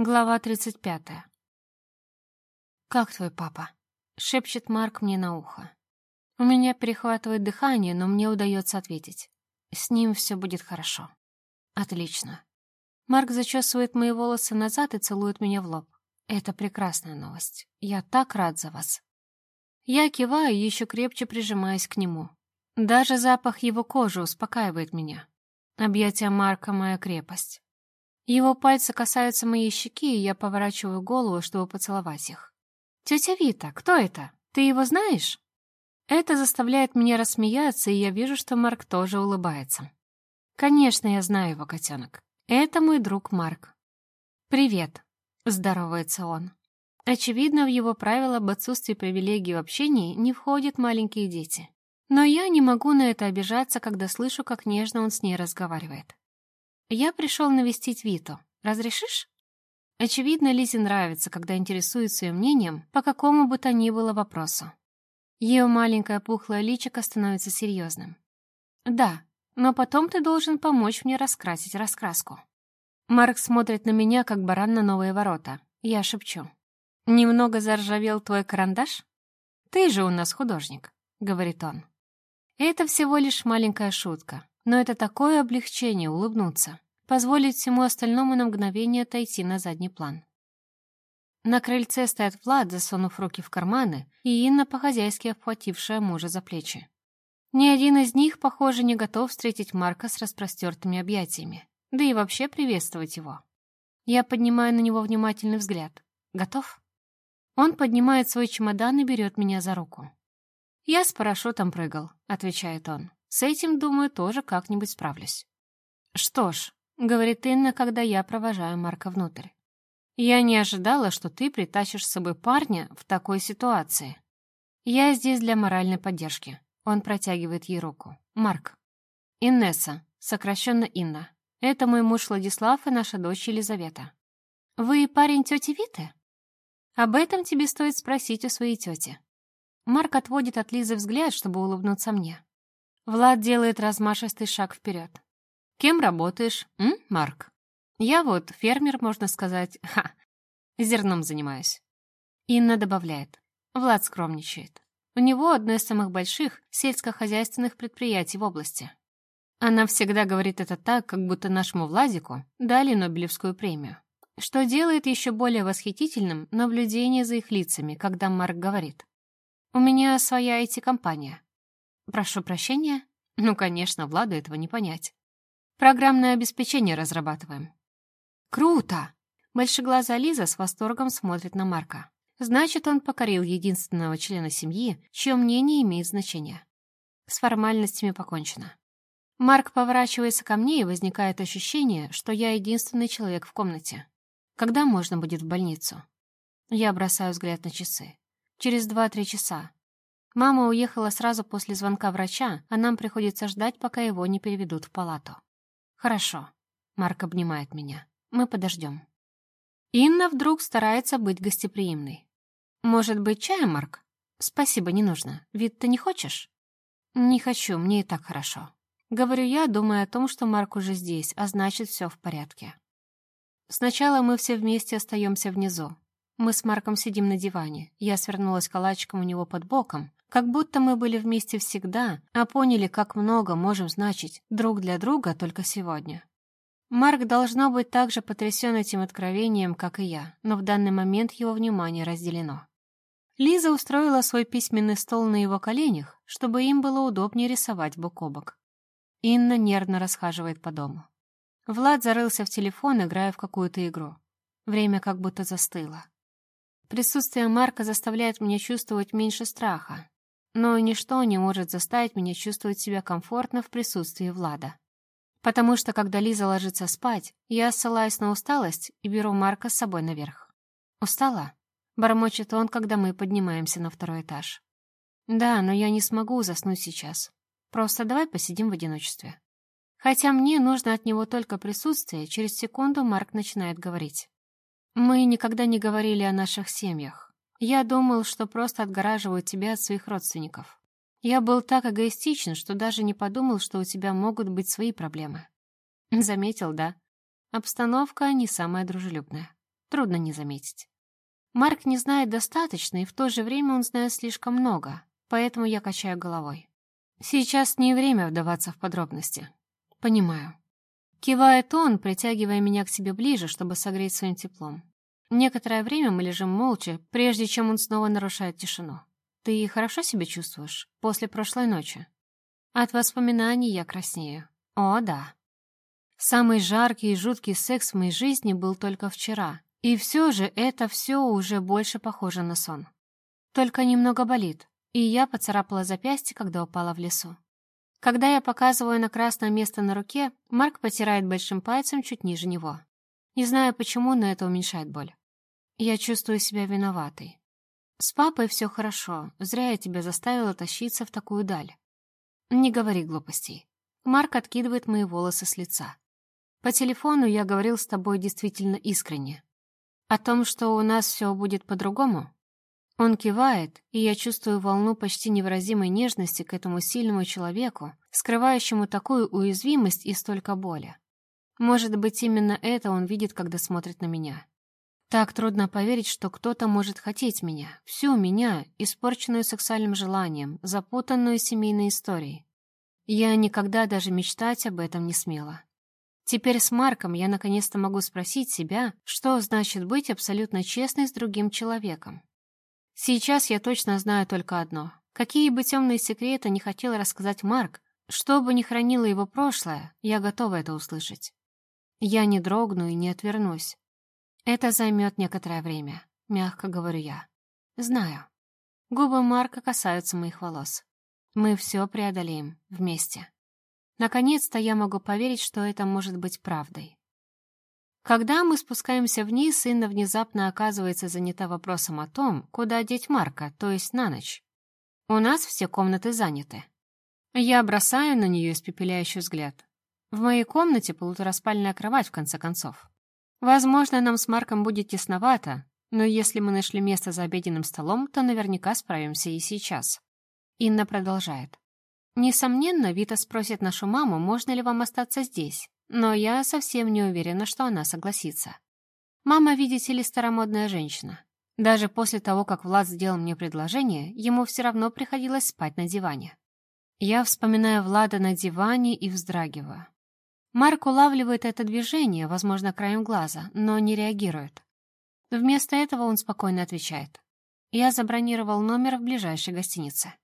Глава 35. «Как твой папа?» — шепчет Марк мне на ухо. У меня перехватывает дыхание, но мне удается ответить. С ним все будет хорошо. Отлично. Марк зачесывает мои волосы назад и целует меня в лоб. Это прекрасная новость. Я так рад за вас. Я киваю, еще крепче прижимаясь к нему. Даже запах его кожи успокаивает меня. Объятия Марка — моя крепость. Его пальцы касаются моей щеки, и я поворачиваю голову, чтобы поцеловать их. «Тетя Вита, кто это? Ты его знаешь?» Это заставляет меня рассмеяться, и я вижу, что Марк тоже улыбается. «Конечно, я знаю его, котенок. Это мой друг Марк». «Привет», — здоровается он. Очевидно, в его правила об отсутствии привилегий в общении не входят маленькие дети. Но я не могу на это обижаться, когда слышу, как нежно он с ней разговаривает. «Я пришел навестить Виту. Разрешишь?» Очевидно, Лизе нравится, когда интересуется ее мнением по какому бы то ни было вопросу. Ее маленькое пухлое личико становится серьезным. «Да, но потом ты должен помочь мне раскрасить раскраску». Марк смотрит на меня, как баран на новые ворота. Я шепчу. «Немного заржавел твой карандаш? Ты же у нас художник», — говорит он. Это всего лишь маленькая шутка, но это такое облегчение улыбнуться, позволить всему остальному на мгновение отойти на задний план. На крыльце стоят Влад, засунув руки в карманы, и Инна, по-хозяйски обхватившая мужа за плечи. Ни один из них, похоже, не готов встретить Марка с распростертыми объятиями, да и вообще приветствовать его. Я поднимаю на него внимательный взгляд. Готов? Он поднимает свой чемодан и берет меня за руку. «Я с парашютом прыгал», — отвечает он. С этим, думаю, тоже как-нибудь справлюсь. Что ж, — говорит Инна, когда я провожаю Марка внутрь. Я не ожидала, что ты притащишь с собой парня в такой ситуации. Я здесь для моральной поддержки. Он протягивает ей руку. Марк. Иннесса, сокращенно Инна. Это мой муж Владислав и наша дочь Елизавета. Вы парень тети Виты? Об этом тебе стоит спросить у своей тети. Марк отводит от Лизы взгляд, чтобы улыбнуться мне. Влад делает размашистый шаг вперед. «Кем работаешь, м, Марк?» «Я вот фермер, можно сказать. Ха! Зерном занимаюсь». Инна добавляет. Влад скромничает. У него одно из самых больших сельскохозяйственных предприятий в области. Она всегда говорит это так, как будто нашему Владику дали Нобелевскую премию. Что делает еще более восхитительным наблюдение за их лицами, когда Марк говорит. «У меня своя IT-компания. Прошу прощения? Ну, конечно, Владу этого не понять. Программное обеспечение разрабатываем. Круто! Большеглазая Лиза с восторгом смотрит на Марка. Значит, он покорил единственного члена семьи, чье мнение имеет значение. С формальностями покончено. Марк поворачивается ко мне, и возникает ощущение, что я единственный человек в комнате. Когда можно будет в больницу? Я бросаю взгляд на часы. Через два-три часа. Мама уехала сразу после звонка врача, а нам приходится ждать, пока его не переведут в палату. Хорошо. Марк обнимает меня. Мы подождем. Инна вдруг старается быть гостеприимной. Может быть, чаем, Марк? Спасибо, не нужно. Вид ты не хочешь? Не хочу, мне и так хорошо. Говорю я, думая о том, что Марк уже здесь, а значит, все в порядке. Сначала мы все вместе остаемся внизу. Мы с Марком сидим на диване. Я свернулась калачиком у него под боком, как будто мы были вместе всегда, а поняли, как много можем значить друг для друга только сегодня. Марк должно быть так же потрясен этим откровением, как и я, но в данный момент его внимание разделено. Лиза устроила свой письменный стол на его коленях, чтобы им было удобнее рисовать бок о бок. Инна нервно расхаживает по дому. Влад зарылся в телефон, играя в какую-то игру. Время как будто застыло. Присутствие Марка заставляет меня чувствовать меньше страха, но ничто не может заставить меня чувствовать себя комфортно в присутствии Влада. Потому что, когда Лиза ложится спать, я ссылаюсь на усталость и беру Марка с собой наверх. «Устала?» — бормочет он, когда мы поднимаемся на второй этаж. «Да, но я не смогу заснуть сейчас. Просто давай посидим в одиночестве». Хотя мне нужно от него только присутствие, через секунду Марк начинает говорить. «Мы никогда не говорили о наших семьях. Я думал, что просто отгораживаю тебя от своих родственников. Я был так эгоистичен, что даже не подумал, что у тебя могут быть свои проблемы. Заметил, да? Обстановка не самая дружелюбная. трудно не заметить. Марк не знает достаточно, и в то же время он знает слишком много, поэтому я качаю головой. Сейчас не время вдаваться в подробности. Понимаю. Кивает он, притягивая меня к себе ближе, чтобы согреть своим теплом. Некоторое время мы лежим молча, прежде чем он снова нарушает тишину. «Ты хорошо себя чувствуешь после прошлой ночи?» От воспоминаний я краснею. О, да. Самый жаркий и жуткий секс в моей жизни был только вчера. И все же это все уже больше похоже на сон. Только немного болит, и я поцарапала запястье, когда упала в лесу. Когда я показываю на красное место на руке, Марк потирает большим пальцем чуть ниже него. Не знаю почему, но это уменьшает боль. Я чувствую себя виноватой. С папой все хорошо, зря я тебя заставила тащиться в такую даль. Не говори глупостей. Марк откидывает мои волосы с лица. По телефону я говорил с тобой действительно искренне. О том, что у нас все будет по-другому? Он кивает, и я чувствую волну почти невыразимой нежности к этому сильному человеку, скрывающему такую уязвимость и столько боли. Может быть, именно это он видит, когда смотрит на меня. Так трудно поверить, что кто-то может хотеть меня, всю меня, испорченную сексуальным желанием, запутанную семейной историей. Я никогда даже мечтать об этом не смела. Теперь с Марком я наконец-то могу спросить себя, что значит быть абсолютно честной с другим человеком. Сейчас я точно знаю только одно. Какие бы темные секреты не хотел рассказать Марк, что бы ни хранило его прошлое, я готова это услышать. Я не дрогну и не отвернусь. Это займет некоторое время, мягко говорю я. Знаю. Губы Марка касаются моих волос. Мы все преодолеем вместе. Наконец-то я могу поверить, что это может быть правдой. Когда мы спускаемся вниз, Инна внезапно оказывается занята вопросом о том, куда деть Марка, то есть на ночь. У нас все комнаты заняты. Я бросаю на нее испепеляющий взгляд. В моей комнате полутораспальная кровать, в конце концов. Возможно, нам с Марком будет тесновато, но если мы нашли место за обеденным столом, то наверняка справимся и сейчас. Инна продолжает. Несомненно, Вита спросит нашу маму, можно ли вам остаться здесь, но я совсем не уверена, что она согласится. Мама, видите ли, старомодная женщина. Даже после того, как Влад сделал мне предложение, ему все равно приходилось спать на диване. Я вспоминаю Влада на диване и вздрагиваю. Марк улавливает это движение, возможно, краем глаза, но не реагирует. Вместо этого он спокойно отвечает. Я забронировал номер в ближайшей гостинице.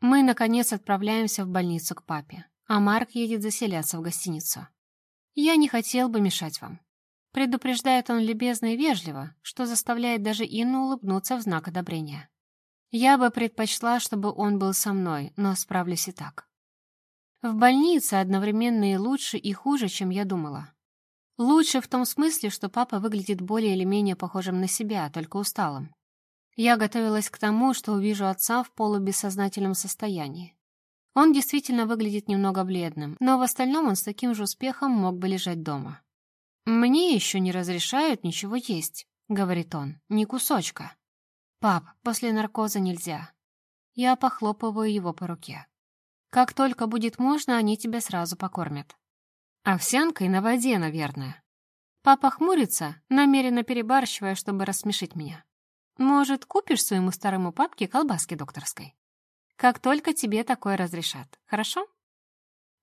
Мы, наконец, отправляемся в больницу к папе, а Марк едет заселяться в гостиницу. Я не хотел бы мешать вам. Предупреждает он любезно и вежливо, что заставляет даже Инну улыбнуться в знак одобрения. Я бы предпочла, чтобы он был со мной, но справлюсь и так. В больнице одновременно и лучше, и хуже, чем я думала. Лучше в том смысле, что папа выглядит более или менее похожим на себя, только усталым. Я готовилась к тому, что увижу отца в полубессознательном состоянии. Он действительно выглядит немного бледным, но в остальном он с таким же успехом мог бы лежать дома. «Мне еще не разрешают ничего есть», — говорит он, — «ни кусочка». «Пап, после наркоза нельзя». Я похлопываю его по руке. Как только будет можно, они тебя сразу покормят. Овсянкой на воде, наверное. Папа хмурится, намеренно перебарщивая, чтобы рассмешить меня. Может, купишь своему старому папке колбаски докторской? Как только тебе такое разрешат, хорошо?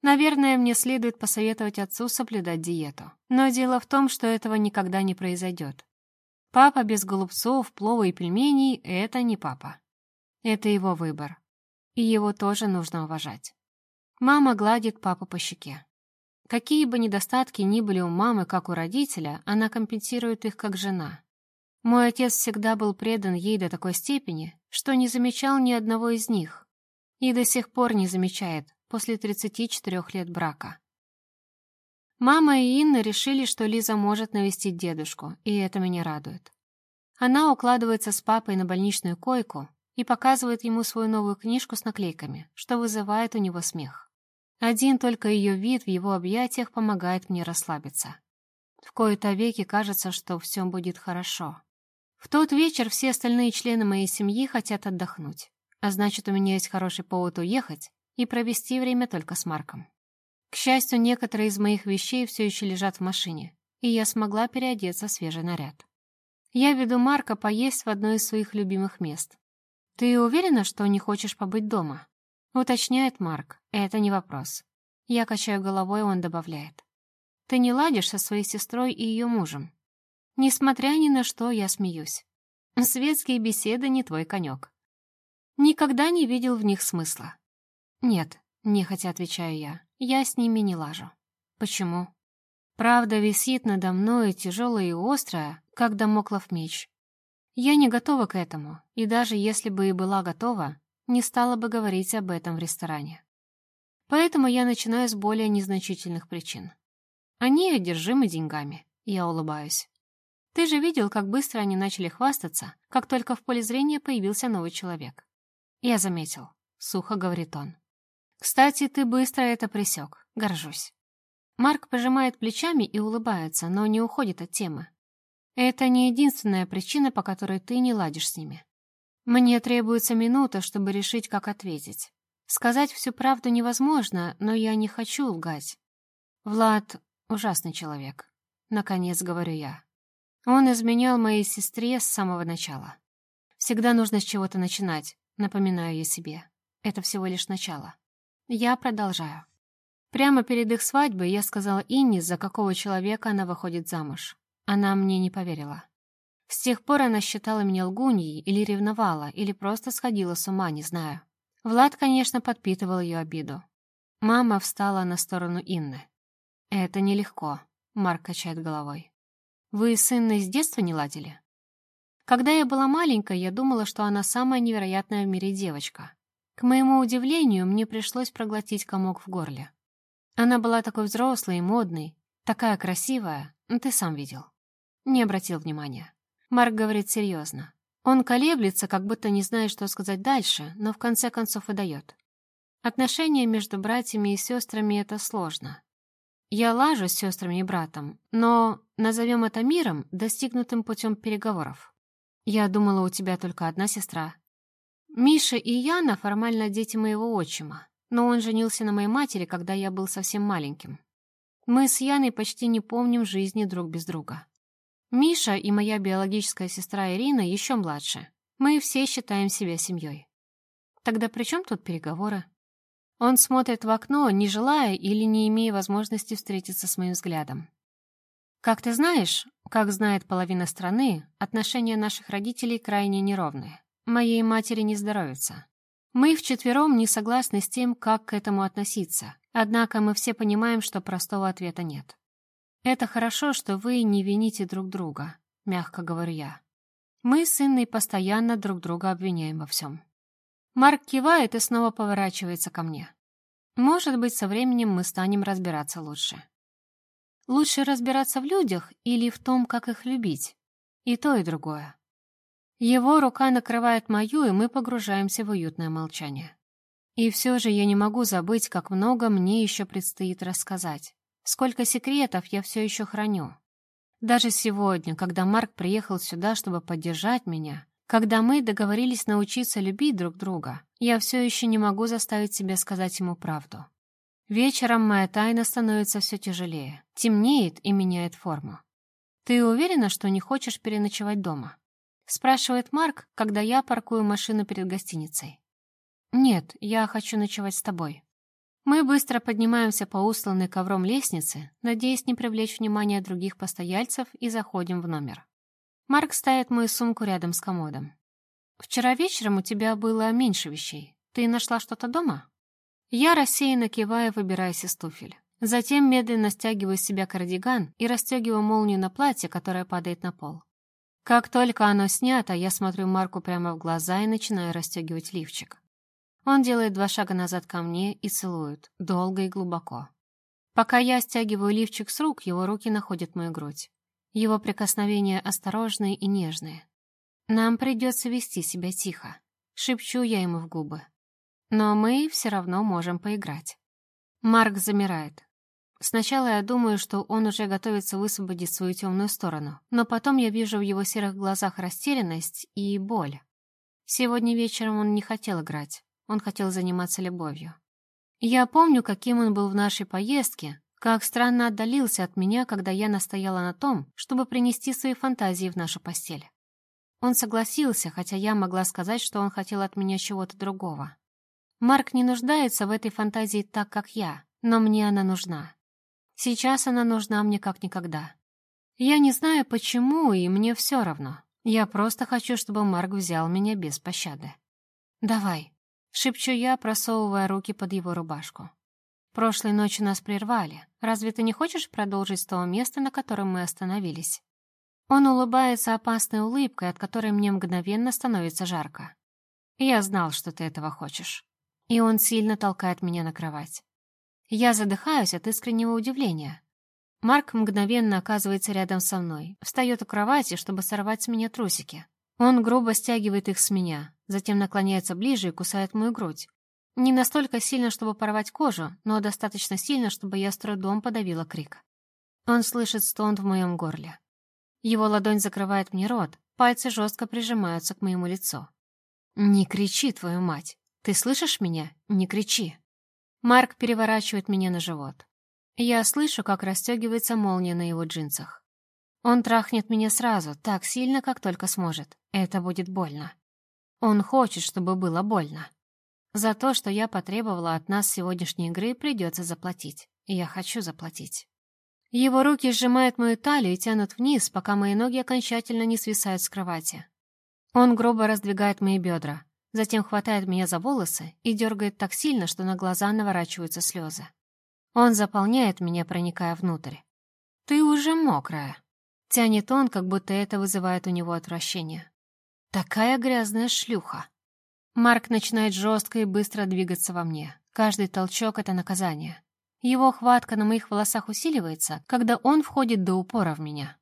Наверное, мне следует посоветовать отцу соблюдать диету. Но дело в том, что этого никогда не произойдет. Папа без голубцов, плова и пельменей — это не папа. Это его выбор и его тоже нужно уважать. Мама гладит папу по щеке. Какие бы недостатки ни были у мамы, как у родителя, она компенсирует их как жена. Мой отец всегда был предан ей до такой степени, что не замечал ни одного из них. И до сих пор не замечает, после 34 лет брака. Мама и Инна решили, что Лиза может навестить дедушку, и это меня радует. Она укладывается с папой на больничную койку, и показывает ему свою новую книжку с наклейками, что вызывает у него смех. Один только ее вид в его объятиях помогает мне расслабиться. В кои-то веки кажется, что все будет хорошо. В тот вечер все остальные члены моей семьи хотят отдохнуть, а значит, у меня есть хороший повод уехать и провести время только с Марком. К счастью, некоторые из моих вещей все еще лежат в машине, и я смогла переодеться в свежий наряд. Я веду Марка поесть в одно из своих любимых мест. «Ты уверена, что не хочешь побыть дома?» Уточняет Марк. Это не вопрос. Я качаю головой, он добавляет. «Ты не ладишь со своей сестрой и ее мужем?» Несмотря ни на что, я смеюсь. Светские беседы не твой конек. Никогда не видел в них смысла. Нет, нехотя отвечаю я, я с ними не лажу. Почему? Правда висит надо мной тяжелая и острая, как домоклов меч. Я не готова к этому, и даже если бы и была готова, не стала бы говорить об этом в ресторане. Поэтому я начинаю с более незначительных причин. Они одержимы деньгами. Я улыбаюсь. Ты же видел, как быстро они начали хвастаться, как только в поле зрения появился новый человек. Я заметил. Сухо говорит он. Кстати, ты быстро это присек. Горжусь. Марк пожимает плечами и улыбается, но не уходит от темы. Это не единственная причина, по которой ты не ладишь с ними. Мне требуется минута, чтобы решить, как ответить. Сказать всю правду невозможно, но я не хочу лгать. Влад — ужасный человек. Наконец говорю я. Он изменял моей сестре с самого начала. Всегда нужно с чего-то начинать, напоминаю я себе. Это всего лишь начало. Я продолжаю. Прямо перед их свадьбой я сказала Инне, за какого человека она выходит замуж. Она мне не поверила. С тех пор она считала меня лгуньей или ревновала, или просто сходила с ума, не знаю. Влад, конечно, подпитывал ее обиду. Мама встала на сторону Инны. «Это нелегко», — Марк качает головой. Вы с Инной с детства не ладили? Когда я была маленькой, я думала, что она самая невероятная в мире девочка. К моему удивлению, мне пришлось проглотить комок в горле. Она была такой взрослой и модной, такая красивая, ты сам видел. Не обратил внимания. Марк говорит серьезно. Он колеблется, как будто не знает, что сказать дальше, но в конце концов и дает. Отношения между братьями и сестрами — это сложно. Я лажу с сестрами и братом, но назовем это миром, достигнутым путем переговоров. Я думала, у тебя только одна сестра. Миша и Яна формально дети моего отчима, но он женился на моей матери, когда я был совсем маленьким. Мы с Яной почти не помним жизни друг без друга. Миша и моя биологическая сестра Ирина еще младше. Мы все считаем себя семьей. Тогда при чем тут переговоры? Он смотрит в окно, не желая или не имея возможности встретиться с моим взглядом. Как ты знаешь, как знает половина страны, отношения наших родителей крайне неровные. Моей матери не здоровится. Мы вчетвером не согласны с тем, как к этому относиться, однако мы все понимаем, что простого ответа нет. «Это хорошо, что вы не вините друг друга», — мягко говорю я. Мы с Инной постоянно друг друга обвиняем во всем. Марк кивает и снова поворачивается ко мне. Может быть, со временем мы станем разбираться лучше. Лучше разбираться в людях или в том, как их любить. И то, и другое. Его рука накрывает мою, и мы погружаемся в уютное молчание. И все же я не могу забыть, как много мне еще предстоит рассказать. Сколько секретов я все еще храню. Даже сегодня, когда Марк приехал сюда, чтобы поддержать меня, когда мы договорились научиться любить друг друга, я все еще не могу заставить себя сказать ему правду. Вечером моя тайна становится все тяжелее, темнеет и меняет форму. «Ты уверена, что не хочешь переночевать дома?» спрашивает Марк, когда я паркую машину перед гостиницей. «Нет, я хочу ночевать с тобой». Мы быстро поднимаемся по усланной ковром лестнице, надеясь не привлечь внимание других постояльцев, и заходим в номер. Марк ставит мою сумку рядом с комодом. «Вчера вечером у тебя было меньше вещей. Ты нашла что-то дома?» Я рассеянно киваю, выбираясь из туфель. Затем медленно стягиваю с себя кардиган и расстегиваю молнию на платье, которое падает на пол. Как только оно снято, я смотрю Марку прямо в глаза и начинаю расстегивать лифчик. Он делает два шага назад ко мне и целует, долго и глубоко. Пока я стягиваю лифчик с рук, его руки находят мою грудь. Его прикосновения осторожные и нежные. Нам придется вести себя тихо. Шепчу я ему в губы. Но мы все равно можем поиграть. Марк замирает. Сначала я думаю, что он уже готовится высвободить свою темную сторону, но потом я вижу в его серых глазах растерянность и боль. Сегодня вечером он не хотел играть, он хотел заниматься любовью. Я помню, каким он был в нашей поездке, Как странно отдалился от меня, когда я настояла на том, чтобы принести свои фантазии в нашу постель. Он согласился, хотя я могла сказать, что он хотел от меня чего-то другого. Марк не нуждается в этой фантазии так, как я, но мне она нужна. Сейчас она нужна мне как никогда. Я не знаю почему, и мне все равно. Я просто хочу, чтобы Марк взял меня без пощады. «Давай», — шепчу я, просовывая руки под его рубашку. «Прошлой ночью нас прервали. Разве ты не хочешь продолжить с того места, на котором мы остановились?» Он улыбается опасной улыбкой, от которой мне мгновенно становится жарко. «Я знал, что ты этого хочешь». И он сильно толкает меня на кровать. Я задыхаюсь от искреннего удивления. Марк мгновенно оказывается рядом со мной, встает у кровати, чтобы сорвать с меня трусики. Он грубо стягивает их с меня, затем наклоняется ближе и кусает мою грудь. Не настолько сильно, чтобы порвать кожу, но достаточно сильно, чтобы я с трудом подавила крик. Он слышит стон в моем горле. Его ладонь закрывает мне рот, пальцы жестко прижимаются к моему лицу. «Не кричи, твою мать! Ты слышишь меня? Не кричи!» Марк переворачивает меня на живот. Я слышу, как расстегивается молния на его джинсах. Он трахнет меня сразу, так сильно, как только сможет. Это будет больно. Он хочет, чтобы было больно. За то, что я потребовала от нас сегодняшней игры, придется заплатить. Я хочу заплатить. Его руки сжимают мою талию и тянут вниз, пока мои ноги окончательно не свисают с кровати. Он грубо раздвигает мои бедра, затем хватает меня за волосы и дергает так сильно, что на глаза наворачиваются слезы. Он заполняет меня, проникая внутрь. «Ты уже мокрая», — тянет он, как будто это вызывает у него отвращение. «Такая грязная шлюха». Марк начинает жестко и быстро двигаться во мне. Каждый толчок — это наказание. Его хватка на моих волосах усиливается, когда он входит до упора в меня.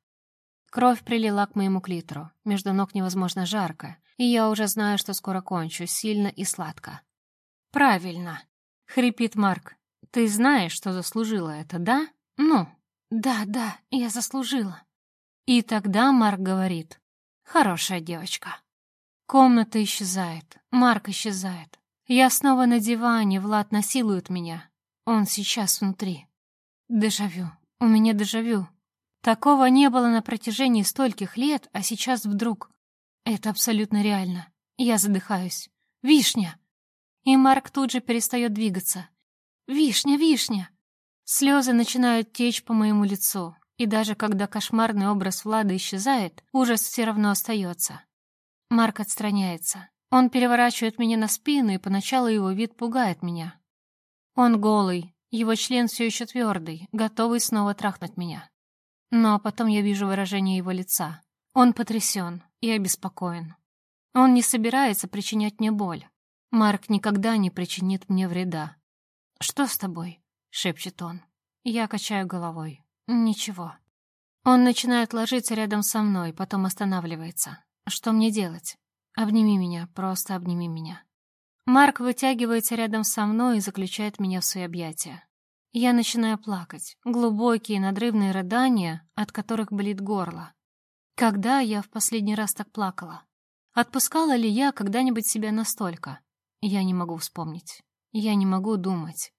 Кровь прилила к моему клитору, между ног невозможно жарко, и я уже знаю, что скоро кончу, сильно и сладко. «Правильно», — хрипит Марк. «Ты знаешь, что заслужила это, да? Ну?» «Да, да, я заслужила». И тогда Марк говорит. «Хорошая девочка». Комната исчезает, Марк исчезает. Я снова на диване, Влад насилует меня, он сейчас внутри. Дежавю. У меня дежавю. Такого не было на протяжении стольких лет, а сейчас вдруг. Это абсолютно реально. Я задыхаюсь. Вишня! И Марк тут же перестает двигаться. Вишня, вишня! Слезы начинают течь по моему лицу, и даже когда кошмарный образ Влада исчезает, ужас все равно остается. Марк отстраняется. Он переворачивает меня на спину, и поначалу его вид пугает меня. Он голый, его член все еще твердый, готовый снова трахнуть меня. Но потом я вижу выражение его лица. Он потрясен и обеспокоен. Он не собирается причинять мне боль. Марк никогда не причинит мне вреда. «Что с тобой?» — шепчет он. Я качаю головой. «Ничего». Он начинает ложиться рядом со мной, потом останавливается. «Что мне делать? Обними меня, просто обними меня». Марк вытягивается рядом со мной и заключает меня в свои объятия. Я начинаю плакать. Глубокие надрывные рыдания, от которых болит горло. Когда я в последний раз так плакала? Отпускала ли я когда-нибудь себя настолько? Я не могу вспомнить. Я не могу думать.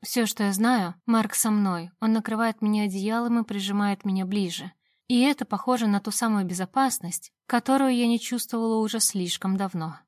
Все, что я знаю, Марк со мной. Он накрывает меня одеялом и прижимает меня ближе. И это похоже на ту самую безопасность, которую я не чувствовала уже слишком давно.